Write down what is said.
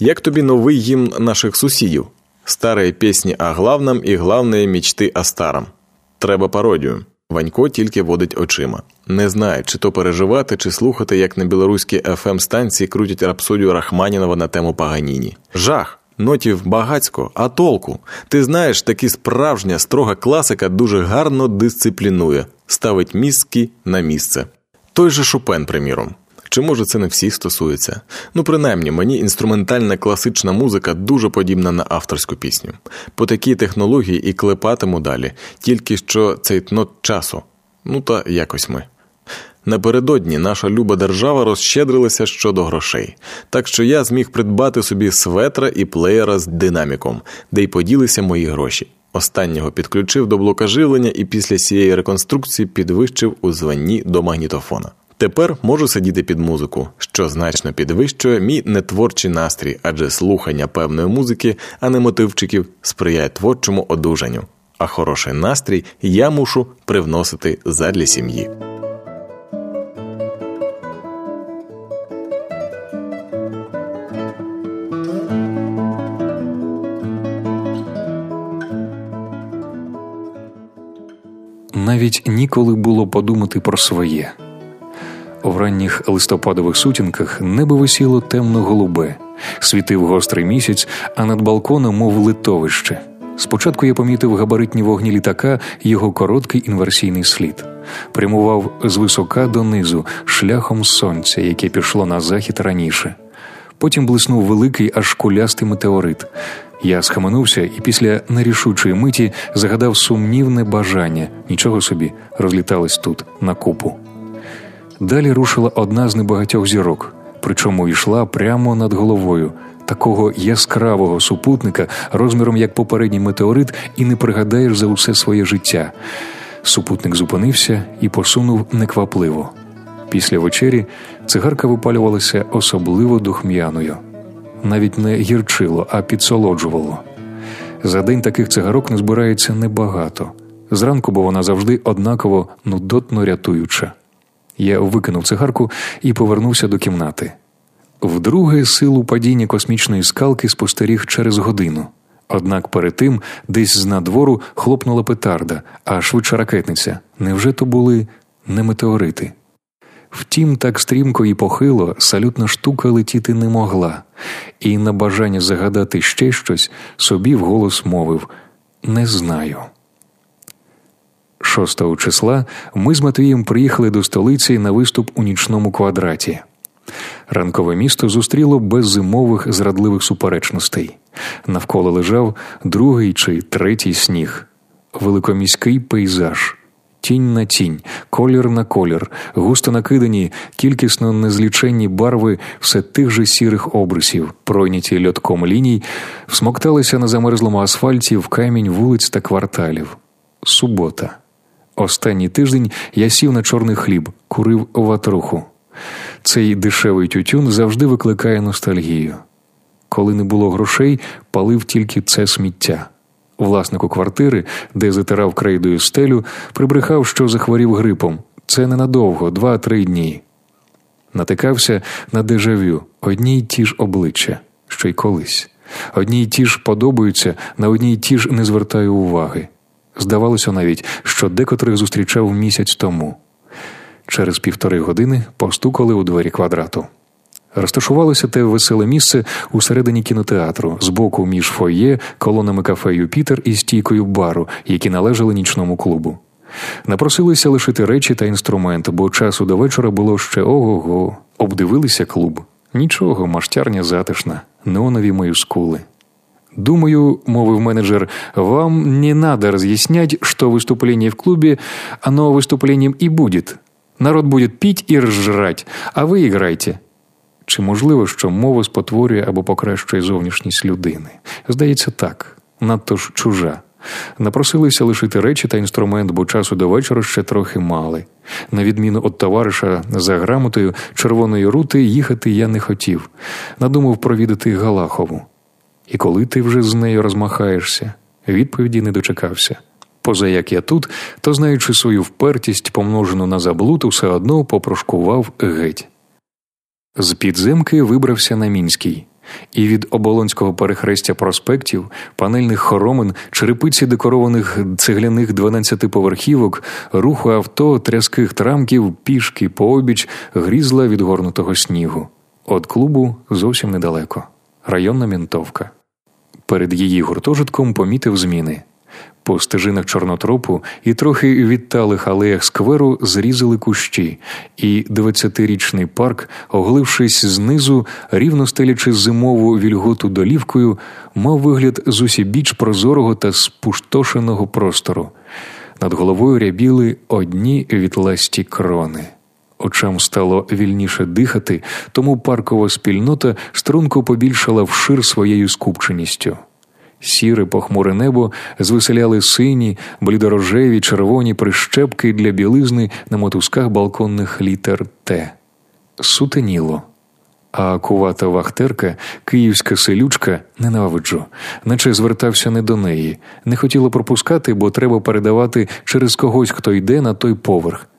Як тобі новий гімн наших сусідів? Старые пісні о главном і главные мечти о старом. Треба пародію. Ванько тільки водить очима. Не знає, чи то переживати, чи слухати, як на білоруській fm станції крутять рапсодію Рахманінова на тему Паганіні. Жах! Нотів багацько, а толку. Ти знаєш, таки справжня строга класика дуже гарно дисциплінує, ставить мізки на місце. Той же Шопен, приміром. Чи може це не всіх стосується? Ну, принаймні, мені інструментальна класична музика дуже подібна на авторську пісню. По такій технології і клепатиму далі, тільки що цей тнот часу. Ну та якось ми. Напередодні наша люба держава розщедрилася щодо грошей, так що я зміг придбати собі светра і плеєра з динаміком, де й поділися мої гроші. Останнього підключив до блока живлення і після цієї реконструкції підвищив у званні до магнітофона. Тепер можу сидіти під музику, що значно підвищує мій нетворчий настрій, адже слухання певної музики, а не мотивчиків, сприяє творчому одужанню. А хороший настрій я мушу привносити задля сім'ї. Навіть ніколи було подумати про своє. У ранніх листопадових сутінках небо висіло темно-голубе, світив гострий місяць, а над балконом, мов литовище. Спочатку я помітив габаритні вогні літака його короткий інверсійний слід, прямував з висока донизу, шляхом сонця, яке пішло на захід раніше. Потім блиснув великий аж кулястий метеорит. Я схаменувся і після нерішучої миті загадав сумнівне бажання нічого собі розліталось тут на купу. Далі рушила одна з небагатьох зірок, причому йшла прямо над головою, такого яскравого супутника, розміром як попередній метеорит, і не пригадаєш за усе своє життя. Супутник зупинився і посунув неквапливо. Після вечері цигарка випалювалася особливо духм'яною, навіть не гірчило, а підсолоджувало. За день таких цигарок не збирається небагато. Зранку, бо вона завжди однаково нудотно рятуюча. Я викинув цигарку і повернувся до кімнати. Вдруге, силу падіння космічної скалки спостеріг через годину. Однак перед тим десь з надвору хлопнула петарда, а швидша ракетниця. Невже то були не метеорити? Втім, так стрімко і похило салютна штука летіти не могла, і на бажання загадати ще щось собі вголос мовив не знаю. 6 числа ми з Матвієм приїхали до столиці на виступ у нічному квадраті. Ранкове місто зустріло без зимових зрадливих суперечностей. Навколо лежав другий чи третій сніг, великоміський пейзаж, тінь на тінь, колір на колір, густо накидані, кількісно незліченні барви все тих же сірих обрисів, пройняті льотком ліній, всмокталися на замерзлому асфальті в камінь вулиць та кварталів. Субота. Останній тиждень я сів на чорний хліб, курив ватруху. Цей дешевий тютюн завжди викликає ностальгію. Коли не було грошей, палив тільки це сміття. Власнику квартири, де затирав крейдою стелю, прибрехав, що захворів грипом. Це ненадовго, два-три дні. Натикався на дежавю, одні й ті ж обличчя, що й колись. Одні й ті ж подобаються, на одні й ті ж не звертаю уваги. Здавалося навіть, що декотрих зустрічав місяць тому. Через півтори години постукали у двері квадрату. Розташувалося те веселе місце у середині кінотеатру, збоку між фоє, колонами кафе Юпітер і стійкою бару, які належали нічному клубу. Напросилися лишити речі та інструмент, бо часу до вечора було ще ого го. Обдивилися клуб. Нічого, маштярня затишна, неонові мої скули. Думаю, мовив менеджер, вам не надо разъяснять, что выступление в клубе, оно выступлением и будет. Народ будет пить і ржрать, а ви іграйте. Чи можливо, що мова спотворює або покращує зовнішність людини? Здається, так, надто ж чужа. Напросилися лишити речі та інструмент, бо часу до вечора ще трохи мали. На відміну від товариша за грамотою червоної рути їхати я не хотів. Надумав провідати Галахову. І коли ти вже з нею розмахаєшся, відповіді не дочекався. Поза як я тут, то знаючи свою впертість, помножену на заблуд, усе одно попрошкував геть. З підземки вибрався на мінський. і від оболонського перехрестя проспектів, панельних хоромин, черепиці декорованих цегляних дванадцятиповерхівок, руху авто, тряских трамків, пішки пообіч, грізла відгорнутого снігу. От клубу зовсім недалеко. Районна мінтовка. Перед її гуртожитком помітив зміни. По стежинах чорнотропу і трохи відталих алеях скверу зрізали кущі, і двадцятирічний парк, оголившись знизу, рівно стелячи зимову вільготу долівкою, мав вигляд з усібіч прозорого та спустошеного простору. Над головою рябіли одні вітласті крони. Очам стало вільніше дихати, тому паркова спільнота струнко побільшала вшир своєю скупченістю. Сіре похмуре небо звеселяли сині, блідорожеві, червоні прищепки для білизни на мотузках балконних літер Т. Сутеніло. А кувата вахтерка, київська селючка, ненавиджу, наче звертався не до неї, не хотіла пропускати, бо треба передавати через когось, хто йде на той поверх.